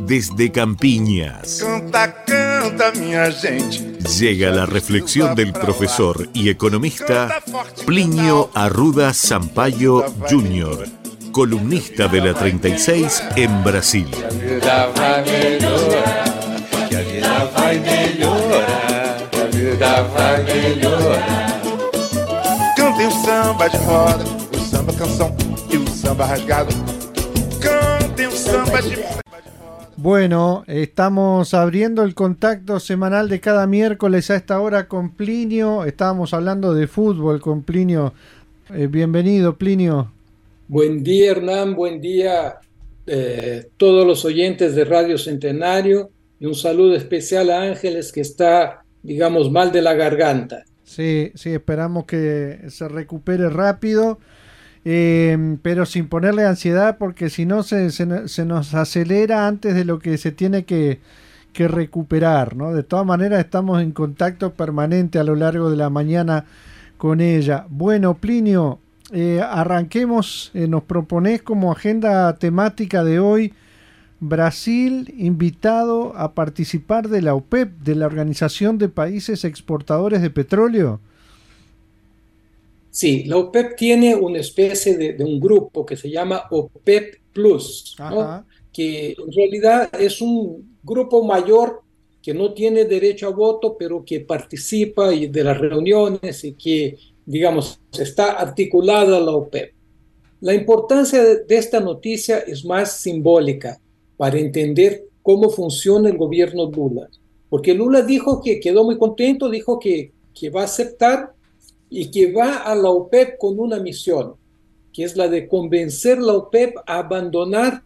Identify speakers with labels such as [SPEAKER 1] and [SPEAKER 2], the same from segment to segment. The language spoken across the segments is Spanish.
[SPEAKER 1] desde Campiñas.
[SPEAKER 2] Canta, canta, minha gente.
[SPEAKER 1] Llega la reflexión del profesor y economista Plinio Arruda Sampaio Jr., columnista de la 36 en Brasil.
[SPEAKER 2] Que a vida vai melhorar, que a vida vai melhorar, que a vida vai melhorar. Cantem o samba de roda, o samba canção e o samba rasgado. Cantem o samba de
[SPEAKER 3] Bueno, estamos abriendo el contacto semanal de cada miércoles a esta hora con Plinio. Estábamos hablando de fútbol con Plinio. Eh, bienvenido, Plinio.
[SPEAKER 4] Buen día, Hernán. Buen día eh, todos los oyentes de Radio Centenario. Y un saludo especial a Ángeles que está, digamos, mal de la garganta.
[SPEAKER 3] Sí, sí, esperamos que se recupere rápido. Eh, pero sin ponerle ansiedad porque si no se, nos acelera antes de lo que se tiene que, recuperar, ¿no? De todas maneras estamos en contacto permanente a lo largo de la mañana con ella. Bueno, Plinio, eh, arranquemos, eh, nos proponés como agenda temática de hoy Brasil invitado a participar de la OPEP, de la Organización de Países Exportadores de Petróleo.
[SPEAKER 4] Sí, la OPEP tiene una especie de, de un grupo que se llama OPEP Plus, ¿no? que en realidad es un grupo mayor que no tiene derecho a voto, pero que participa de las reuniones y que, digamos, está articulada la OPEP. La importancia de, de esta noticia es más simbólica para entender cómo funciona el gobierno Lula, porque Lula dijo que quedó muy contento, dijo que, que va a aceptar y que va a la OPEP con una misión, que es la de convencer a la OPEP a abandonar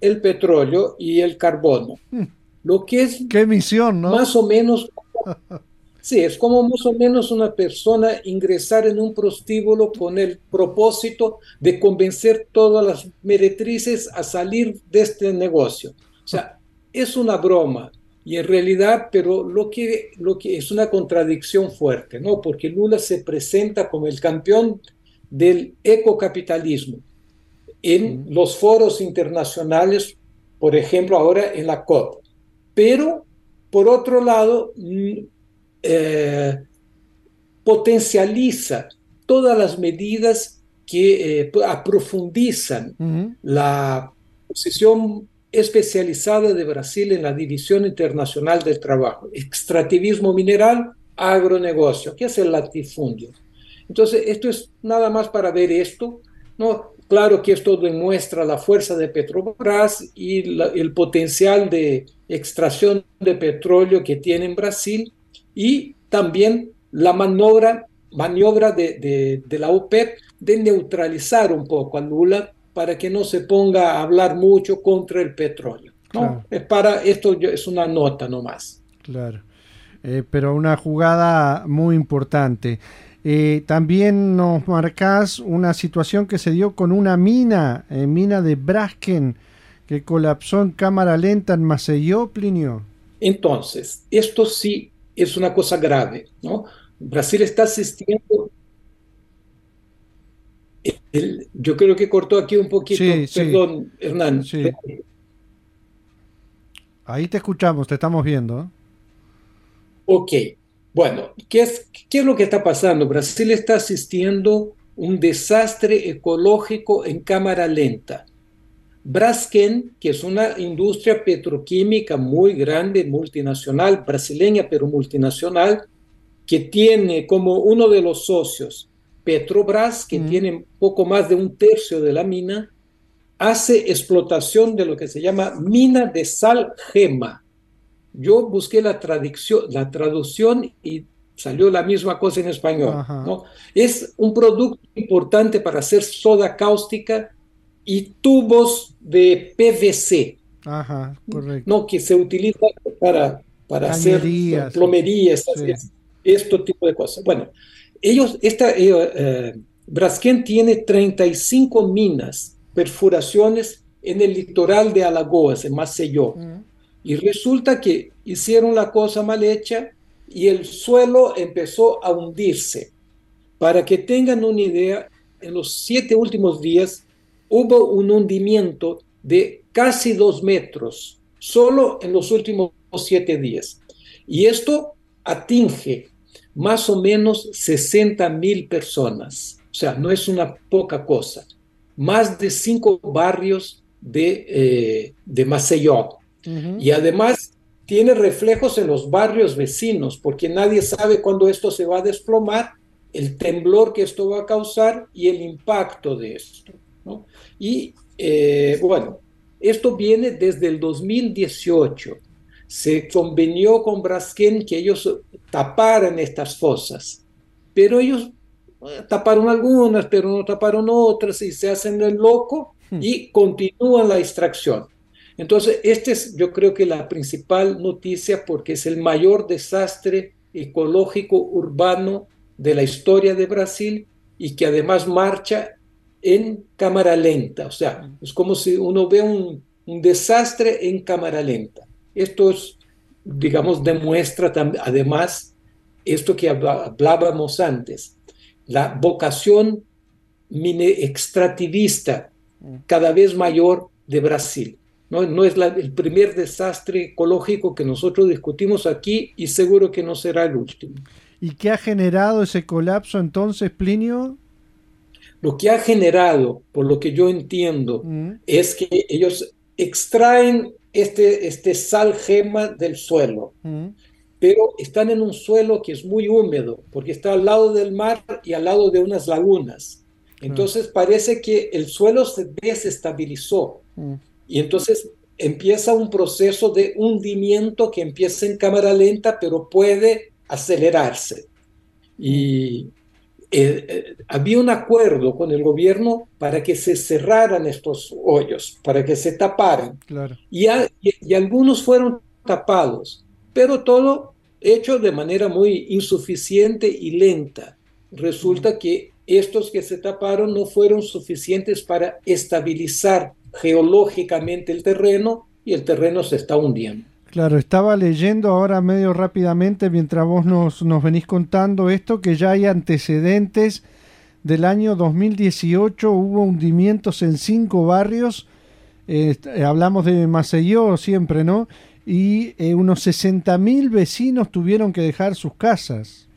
[SPEAKER 4] el petróleo y el carbono.
[SPEAKER 3] Hmm.
[SPEAKER 4] Lo que es
[SPEAKER 3] qué misión, ¿no?
[SPEAKER 4] Más o menos Sí, es como más o menos una persona ingresar en un prostíbulo con el propósito de convencer todas las meretrices a salir de este negocio. O sea, es una broma, y en realidad, pero lo que, lo que es una contradicción fuerte, ¿no? Porque Lula se presenta como el campeón del ecocapitalismo en los foros internacionales, por ejemplo, ahora en la COP. Pero, por otro lado, eh, potencializa todas las medidas que eh, aprofundizan la posición especializada de Brasil en la División Internacional del Trabajo, extractivismo mineral, agronegocio, que es el latifundio. Entonces, esto es nada más para ver esto, ¿no? Claro que esto demuestra la fuerza de Petrobras y el potencial de extracción de petróleo que tiene en Brasil y también la maniobra, maniobra de, de, de la OPEP de neutralizar un poco a Lula para que no se ponga a hablar mucho contra el petróleo. ¿no? Claro. Es para esto es una nota nomás.
[SPEAKER 3] Claro, eh, pero una jugada muy importante. Eh, también nos marcás una situación que se dio con una mina, eh, mina de Braskem, que colapsó en cámara lenta en Maceió, Plinio.
[SPEAKER 4] Entonces, esto sí es una cosa grave, ¿no? Brasil está asistiendo el, yo creo que cortó aquí un poquito,
[SPEAKER 3] sí,
[SPEAKER 4] perdón,
[SPEAKER 3] sí.
[SPEAKER 4] Hernán.
[SPEAKER 3] Sí. Ahí te escuchamos, te estamos viendo.
[SPEAKER 4] Ok, bueno, ¿qué es, ¿qué es lo que está pasando? Brasil está asistiendo un desastre ecológico en cámara lenta. Braskem, que es una industria petroquímica muy grande, multinacional, brasileña pero multinacional, que tiene como uno de los socios Petrobras, que mm. tiene poco más de un tercio de la mina, hace explotación de lo que se llama mina de sal gema. Yo busqué la, traducción, la traducción y salió la misma cosa en español. ¿no? Es un producto importante para hacer soda cáustica y tubos de PVC.
[SPEAKER 3] Ajá, correcto.
[SPEAKER 4] ¿no? Que se utiliza para, para hacer plomerías, sí. este tipo de cosas. Bueno, ellos, esta, eh, eh, Braskem tiene 35 minas, perforaciones en el litoral de Alagoas, en Maceió. Mm. Y resulta que hicieron la cosa mal hecha y el suelo empezó a hundirse. Para que tengan una idea, en los siete últimos días hubo un hundimiento de casi dos metros solo en los últimos siete días. Y esto atinge más o menos 60 mil personas. O sea, no es una poca cosa. Más de cinco barrios de, eh, de Maceió. Y además tiene reflejos en los barrios vecinos, porque nadie sabe cuándo esto se va a desplomar, el temblor que esto va a causar y el impacto de esto. Y eh, bueno, esto viene desde el 2018 se convenió con Braskem que ellos taparan estas fosas, pero ellos eh, taparon algunas, pero no taparon otras y se hacen el loco hmm. y continúan la extracción. Entonces, esta es yo creo que la principal noticia porque es el mayor desastre ecológico urbano de la historia de Brasil y que además marcha en cámara lenta. O sea, es como si uno ve un, un desastre en cámara lenta. Esto es, digamos, demuestra además esto que hablábamos antes, la vocación extractivista cada vez mayor de Brasil. No, no es el primer desastre ecológico que nosotros discutimos aquí y seguro que no será el último.
[SPEAKER 3] ¿Y qué ha generado ese colapso entonces, Plinio?
[SPEAKER 4] Lo que ha generado, por lo que yo entiendo, mm. es que ellos extraen este, este sal gema del suelo. Mm. Pero están en un suelo que es muy húmedo, porque está al lado del mar y al lado de unas lagunas. Entonces parece que el suelo se desestabilizó. Mm. Y entonces empieza un proceso de hundimiento que empieza en cámara lenta, pero puede acelerarse. Y eh, eh, había un acuerdo con el gobierno para que se cerraran estos hoyos, para que se taparan. Y, y, algunos fueron tapados, pero todo hecho de manera muy insuficiente y lenta. Resulta que estos que se taparon no fueron suficientes para estabilizar geológicamente el terreno y el terreno se está hundiendo.
[SPEAKER 3] Claro, estaba leyendo ahora medio rápidamente mientras vos nos, nos venís contando esto, que ya hay antecedentes del año 2018, hubo hundimientos en cinco barrios, eh, hablamos de Maceió siempre, ¿no? Y eh, unos 60.000 vecinos tuvieron que dejar sus casas.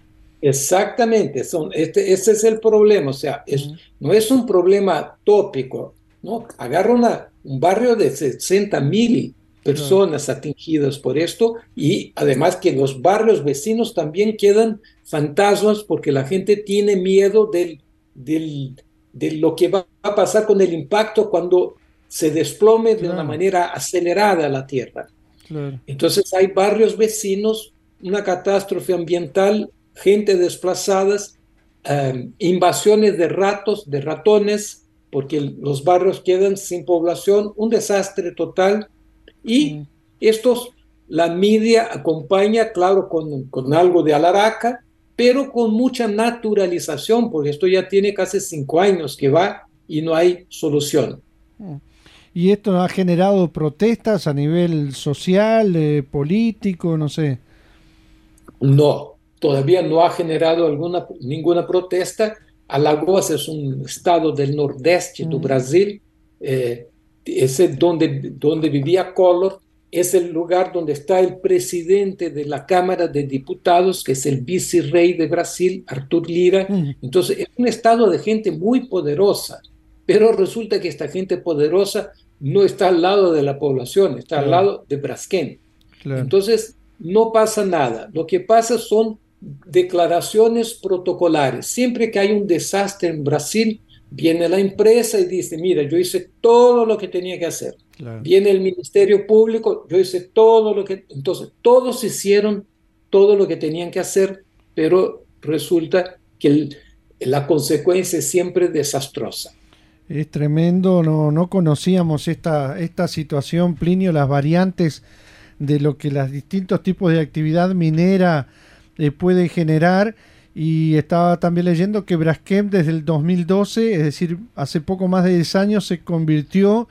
[SPEAKER 4] Exactamente, son, este, ese es el problema, o sea, es, no es un problema tópico, ¿no? Agarra un barrio de 60.000 personas atingidas por esto y además que los barrios vecinos también quedan fantasmas porque la gente tiene miedo del, del, de lo que va a pasar con el impacto cuando se desplome de una manera acelerada la tierra. Entonces hay barrios vecinos, una catástrofe ambiental, gente desplazadas, em, invasiones de ratos, de ratones, porque los barrios quedan sin población, un desastre total y estos, la media acompaña, claro, con, con algo de alaraca, pero con mucha naturalización, porque esto ya tiene casi cinco años que va y no hay solución.
[SPEAKER 3] ¿Y esto ha generado protestas a nivel social, eh, político, no sé?
[SPEAKER 4] No, todavía no ha generado alguna, ninguna protesta. Alagoas es un estado del nordeste de mm. Brasil, eh, ese donde, donde vivía Collor, es el lugar donde está el presidente de la Cámara de Diputados, que es el vicerrey de Brasil, Artur Lira. Entonces, es un estado de gente muy poderosa, pero resulta que esta gente poderosa no está al lado de la población, está al lado de Braskem. Entonces, no pasa nada. Lo que pasa son declaraciones protocolares. Siempre que hay un desastre en Brasil, Viene la empresa y dice, mira, yo hice todo lo que tenía que hacer. Viene el Ministerio Público, yo hice todo lo que... Entonces, todos hicieron todo lo que tenían que hacer, pero resulta que la consecuencia es siempre desastrosa.
[SPEAKER 3] Es tremendo, no, no conocíamos esta, esta situación, Plinio, las variantes de lo que los distintos tipos de actividad minera eh, puede generar y estaba también leyendo que Braskem desde el 2012, es decir, hace poco más de 10 años, se convirtió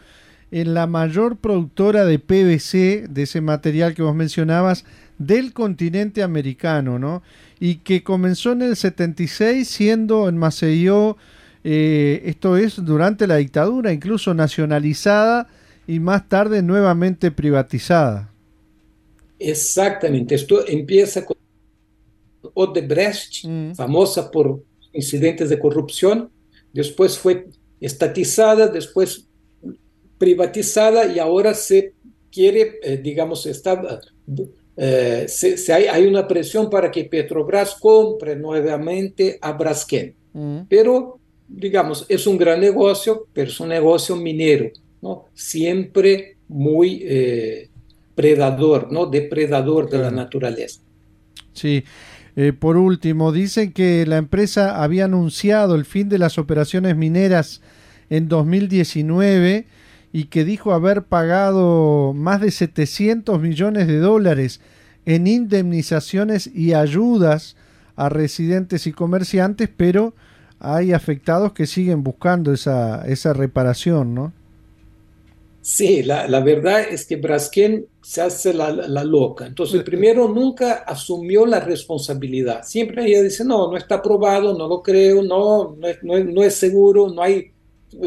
[SPEAKER 3] en la mayor productora de PVC, de ese material que vos mencionabas, del continente americano, ¿no? Y que comenzó en el 76 siendo en Maceió, eh, esto es durante la dictadura, incluso nacionalizada, y más tarde nuevamente privatizada.
[SPEAKER 4] Exactamente, esto empieza con Odebrecht, mm. famosa por incidentes de corrupción, después fue estatizada, después privatizada y ahora se quiere, eh, digamos, está, eh, se, hay, hay, una presión para que Petrobras compre nuevamente a Braskem. Mm. Pero, digamos, es un gran negocio, pero es un negocio minero, ¿no? Siempre muy eh, predador, ¿no? Depredador de la naturaleza.
[SPEAKER 3] Sí. Eh, por último, dicen que la empresa había anunciado el fin de las operaciones mineras en 2019 y que dijo haber pagado más de 700 millones de dólares en indemnizaciones y ayudas a residentes y comerciantes, pero hay afectados que siguen buscando esa, esa reparación, ¿no?
[SPEAKER 4] Sí, la, la, verdad es que Braskem se hace la, la, loca. Entonces, primero nunca asumió la responsabilidad. Siempre ella dice, no, no está aprobado, no lo creo, no, no es, no es, seguro, no hay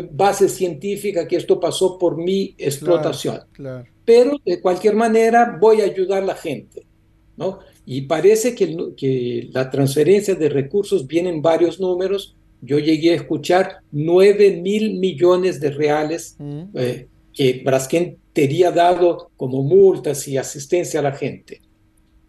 [SPEAKER 4] base científica que esto pasó por mi explotación. Pero de cualquier manera voy a ayudar a la gente. ¿no? Y parece que, que la transferencia de recursos viene en varios números. Yo llegué a escuchar 9 mil millones de reales. Mm. Eh, que Braskem tería dado como multas y asistencia a la gente.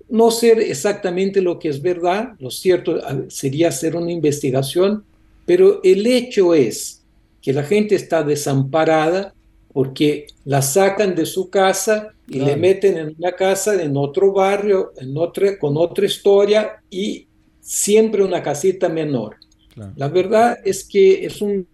[SPEAKER 4] No sé exactamente lo que es verdad, lo cierto ah, sería hacer una investigación, pero el hecho es que la gente está desamparada porque la sacan de su casa y le meten en una casa en otro barrio, en otra, con otra historia y siempre una casita menor. La verdad es que es un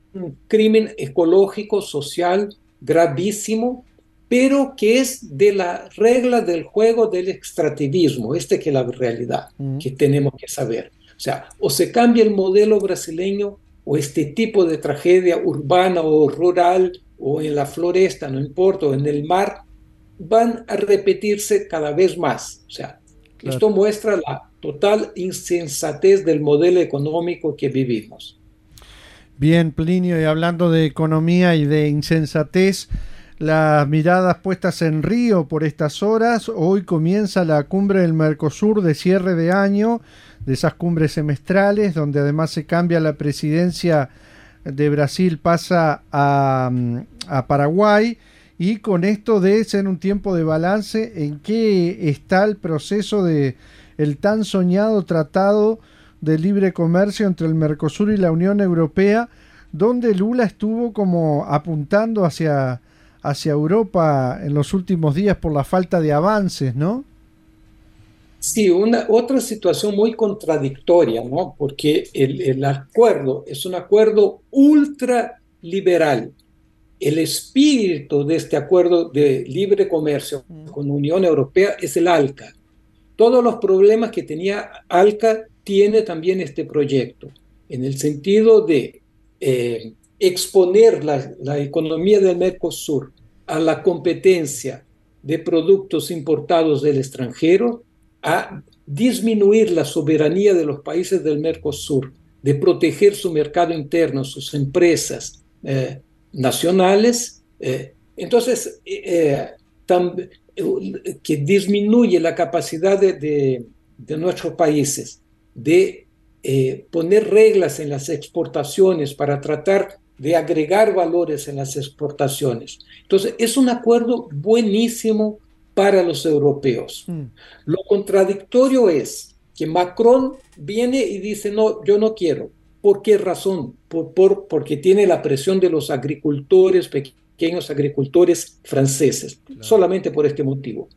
[SPEAKER 4] crimen ecológico, social, gravísimo, pero que es de la regla del juego del extractivismo, este que es la realidad que tenemos que saber. O sea, o se cambia el modelo brasileño o este tipo de tragedia urbana o rural o en la floresta, no importa, o en el mar, van a repetirse cada vez más. O sea, esto muestra la total insensatez del modelo económico que vivimos.
[SPEAKER 3] Bien, Plinio, y hablando de economía y de insensatez, las miradas puestas en Río por estas horas, hoy comienza la cumbre del Mercosur de cierre de año, de esas cumbres semestrales, donde además se cambia la presidencia de Brasil, pasa a, a Paraguay, y con esto de ser un tiempo de balance, ¿en qué está el proceso de el tan soñado tratado de libre comercio entre el Mercosur y la Unión Europea, donde Lula estuvo como apuntando hacia, hacia Europa en los últimos días por la falta de avances, ¿no?
[SPEAKER 4] Sí, una, otra situación muy contradictoria, ¿no? Porque el, el acuerdo es un acuerdo ultraliberal. El espíritu de este acuerdo de libre comercio mm. con la Unión Europea es el ALCA. Todos los problemas que tenía ALCA tiene también este proyecto, en el sentido de eh, exponer la, economía del Mercosur a la competencia de productos importados del extranjero, a disminuir la soberanía de los países del Mercosur, de proteger su mercado interno, sus empresas eh, nacionales. Eh, entonces, que disminuye la capacidad de nuestros países de eh, poner reglas en las exportaciones para tratar de agregar valores en las exportaciones. Entonces, es un acuerdo buenísimo para los europeos. Mm. Lo contradictorio es que Macron viene y dice, no, yo no quiero. ¿Por qué razón? Por, por, porque tiene la presión de los agricultores, pequeños agricultores franceses, solamente por este motivo.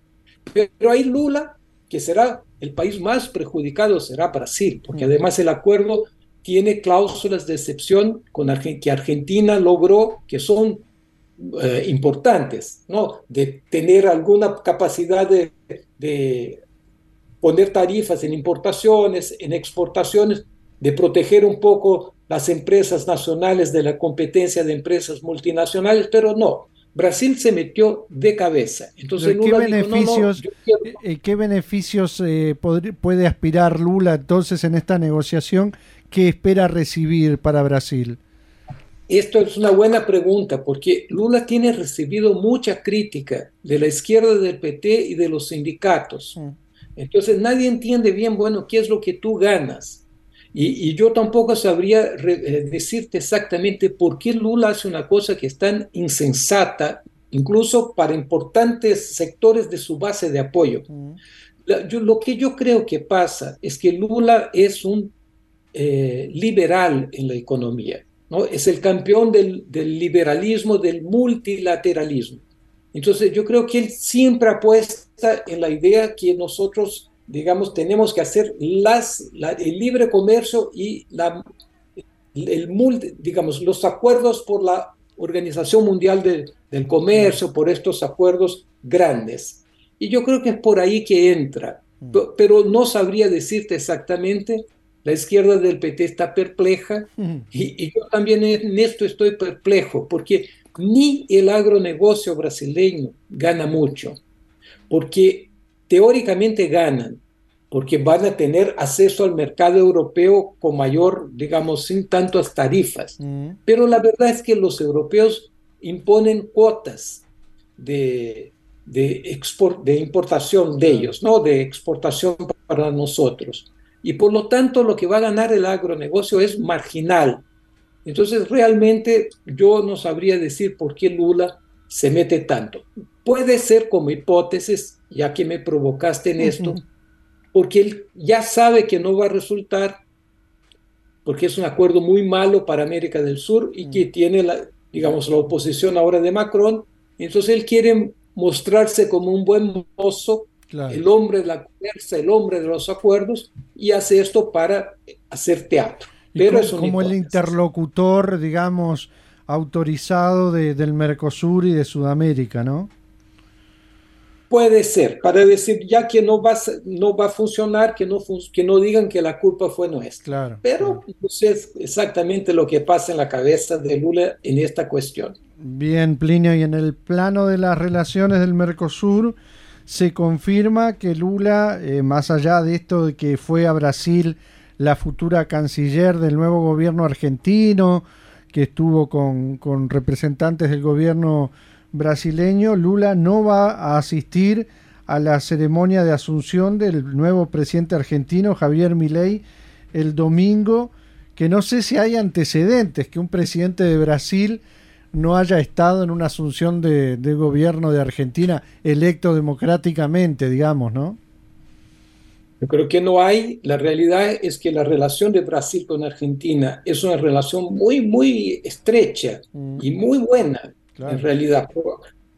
[SPEAKER 4] Pero hay Lula que será el país más perjudicado será Brasil, porque además el acuerdo tiene cláusulas de excepción con que Argentina logró, que son eh, importantes, ¿no? De tener alguna capacidad de, de, poner tarifas en importaciones, en exportaciones, de proteger un poco las empresas nacionales de la competencia de empresas multinacionales, pero no. Brasil se metió de cabeza. Entonces,
[SPEAKER 3] ¿qué, beneficios, eh, ¿Qué beneficios eh, puede aspirar Lula entonces en esta negociación? ¿Qué espera recibir para Brasil?
[SPEAKER 4] esto es una buena pregunta porque Lula tiene recibido mucha crítica de la izquierda del PT y de los sindicatos. Mm. Entonces nadie entiende bien, bueno, qué es lo que tú ganas. Y, yo tampoco sabría eh, decirte exactamente por qué Lula hace una cosa que es tan insensata, incluso para importantes sectores de su base de apoyo. Mm. yo, lo que yo creo que pasa es que Lula es un eh, liberal en la economía, ¿no? es el campeón del, del liberalismo, del multilateralismo. Entonces yo creo que él siempre apuesta en la idea que nosotros, digamos, tenemos que hacer las, el libre comercio y la, el digamos, los acuerdos por la Organización Mundial del Comercio, por estos acuerdos grandes. Y yo creo que es por ahí que entra, mm. pero no sabría decirte exactamente. La izquierda del PT está perpleja mm. y, y yo también en esto estoy perplejo, porque ni el agronegocio brasileño gana mucho, porque teóricamente ganan, porque van a tener acceso al mercado europeo con mayor, digamos, sin tantas tarifas. Mm. Pero la verdad es que los europeos imponen cuotas de, de, de importación de ellos, ¿no? De exportación para nosotros. Y por lo tanto, lo que va a ganar el agronegocio es marginal entonces, realmente yo no sabría decir por qué Lula se mete tanto. Puede ser como hipótesis, ya que me provocaste en esto, porque él ya sabe que no va a resultar, porque es un acuerdo muy malo para América del Sur y que tiene, la, digamos, la oposición ahora de Macron. Entonces él quiere mostrarse como un buen mozo, el hombre de la fuerza, el hombre de los acuerdos, y hace esto para hacer teatro.
[SPEAKER 3] Pero como, el interlocutor, digamos, autorizado del Mercosur y de Sudamérica, ¿no?
[SPEAKER 4] Puede ser, para decir ya que no va, no va a funcionar, que no, que no digan que la culpa fue nuestra.
[SPEAKER 3] Claro,
[SPEAKER 4] Pero no sé exactamente lo que pasa en la cabeza de Lula en esta cuestión.
[SPEAKER 3] Bien, Plinio, y en el plano de las relaciones del Mercosur, se confirma que Lula, eh, más allá de esto de que fue a Brasil la futura canciller del nuevo gobierno argentino, que estuvo con, representantes del gobierno brasileño, Lula no va a asistir a la ceremonia de asunción del nuevo presidente argentino, Javier Milei, el domingo, que no sé si hay antecedentes, que un presidente de Brasil no haya estado en una asunción de, de gobierno de Argentina electo democráticamente, digamos, ¿no?
[SPEAKER 4] Yo creo que no hay, la realidad es que la relación de Brasil con Argentina es una relación muy, muy estrecha mm. y muy buena, en realidad.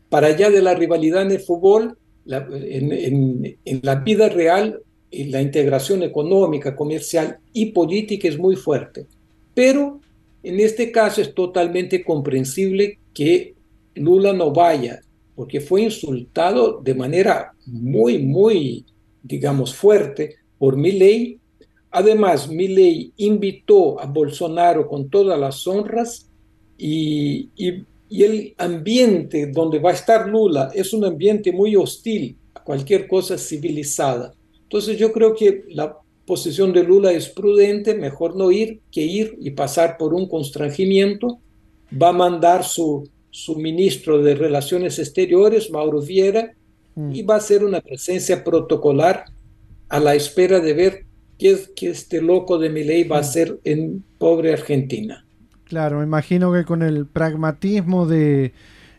[SPEAKER 4] Para allá de la rivalidad en el fútbol, en, la vida real, la integración económica, comercial y política es muy fuerte. Pero en este caso es totalmente comprensible que Lula no vaya, porque fue insultado de manera muy, muy digamos, fuerte por ley Además, ley invitó a Bolsonaro con todas las honras y, y, el ambiente donde va a estar Lula es un ambiente muy hostil a cualquier cosa civilizada. Entonces yo creo que la posición de Lula es prudente, mejor no ir que ir y pasar por un constrangimiento. Va a mandar su, su ministro de Relaciones Exteriores, Mauro Vieira, Mm. y va a ser una presencia protocolar a la espera de ver qué, es, que este loco de mi ley va a mm. hacer en pobre Argentina.
[SPEAKER 3] Claro, me imagino que con el pragmatismo de,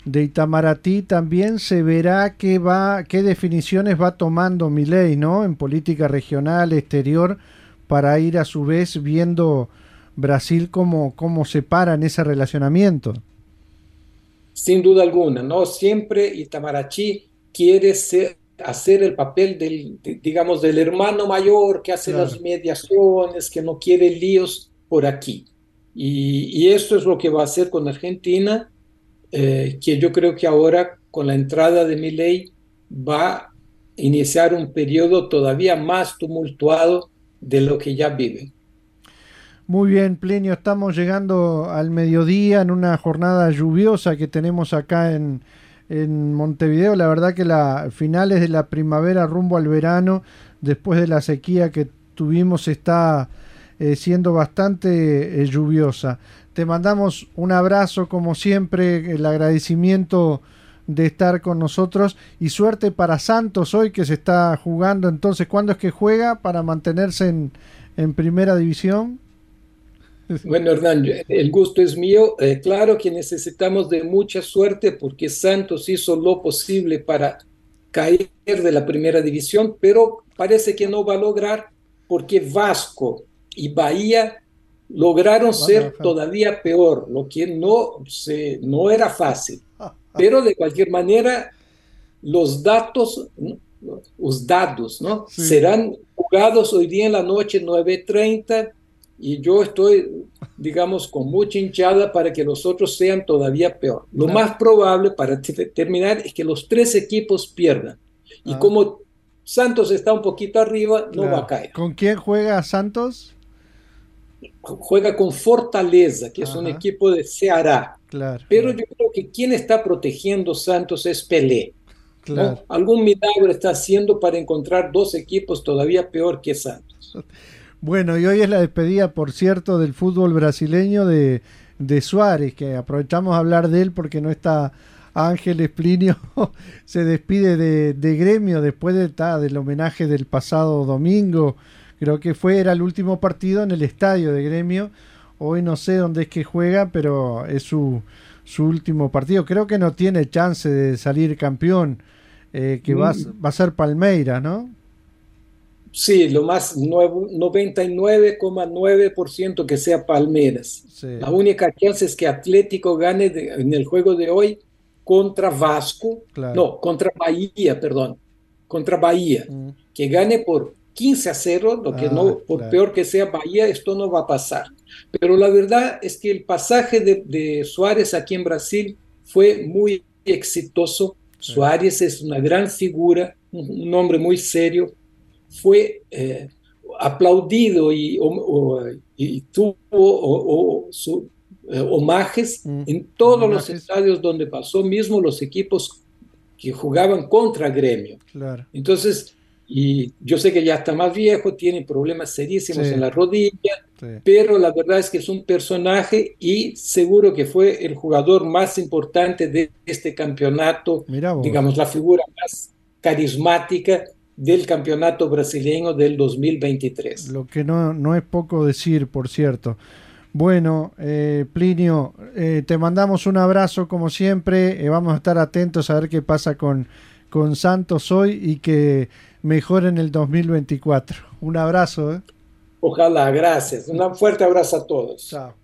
[SPEAKER 3] de Itamaraty también se verá qué, va, qué definiciones va tomando mi ley, ¿no? En política regional, exterior, para ir a su vez viendo Brasil cómo, cómo se para en ese relacionamiento.
[SPEAKER 4] Sin duda alguna, ¿no? Siempre Itamaraty quiere ser, hacer el papel del, digamos, del hermano mayor que hace las mediaciones, que no quiere líos por aquí. Y, esto es lo que va a hacer con Argentina, eh, que yo creo que ahora con la entrada de mi ley va a iniciar un periodo todavía más tumultuado de lo que ya vive.
[SPEAKER 3] Muy bien, Plinio, estamos llegando al mediodía en una jornada lluviosa que tenemos acá en, en Montevideo. La verdad que la finales de la primavera rumbo al verano, después de la sequía que tuvimos, está eh, siendo bastante eh, lluviosa. te mandamos un abrazo como siempre, el agradecimiento de estar con nosotros y suerte para Santos hoy que se está jugando. Entonces, ¿cuándo es que juega para mantenerse en, en primera división?
[SPEAKER 4] Bueno, Hernán, el gusto es mío. Eh, claro que necesitamos de mucha suerte porque Santos hizo lo posible para caer de la primera división, pero parece que no va a lograr porque Vasco y Bahía lograron ser todavía peor, lo que no, se, no era fácil. Pero de cualquier manera, los datos, los datos, ¿no? Serán jugados hoy día en la noche 9.30 y yo estoy, digamos, con mucha hinchada para que los otros sean todavía peor. Lo más probable, para terminar, es que los tres equipos pierdan. Y ah. como Santos está un poquito arriba, no va a caer.
[SPEAKER 3] ¿Con quién juega Santos?
[SPEAKER 4] Juega con Fortaleza, que es un equipo de Ceará. Claro, Pero yo creo que quien está protegiendo Santos es Pelé. Claro. Algún milagro está haciendo para encontrar dos equipos todavía peor que Santos.
[SPEAKER 3] Bueno, y hoy es la despedida, por cierto, del fútbol brasileño de, de Suárez, que aprovechamos a hablar de él porque no está Ángel Plinio se despide de, gremio después de, del homenaje del pasado domingo. Creo que fue, era el último partido en el estadio de gremio. Hoy no sé dónde es que juega, pero es su, su último partido. Creo que no tiene chance de salir campeón, eh, que va, mm. va a ser Palmeira, ¿no?
[SPEAKER 4] Sí, lo más 99,9% que sea Palmeiras. La única chance es que Atlético gane en el juego de hoy contra Vasco, no, contra Bahía, perdón, contra Bahía, mm. que gane por 15 a 0, lo que no, ah, por peor que sea Bahía, esto no va a pasar. Pero la verdad es que el pasaje de, Suárez aquí en Brasil fue muy exitoso. Suárez es una gran figura, un, hombre muy serio, fue eh, aplaudido y, y tuvo su, eh, homajes mm. en todos los estadios donde pasó, mismo los equipos que jugaban contra Gremio. Claro. Entonces, y yo sé que ya está más viejo, tiene problemas serísimos en la rodilla, pero la verdad es que es un personaje y seguro que fue el jugador más importante de este campeonato, digamos, la figura más carismática del campeonato brasileño del 2023.
[SPEAKER 3] Lo que no, no es poco decir, por cierto. Bueno, eh, Plinio, eh, te mandamos un abrazo como siempre. Eh, vamos a estar atentos a ver qué pasa con, con Santos hoy y que mejoren el 2024. Un abrazo.
[SPEAKER 4] Ojalá, gracias. Un fuerte abrazo a todos. Chao.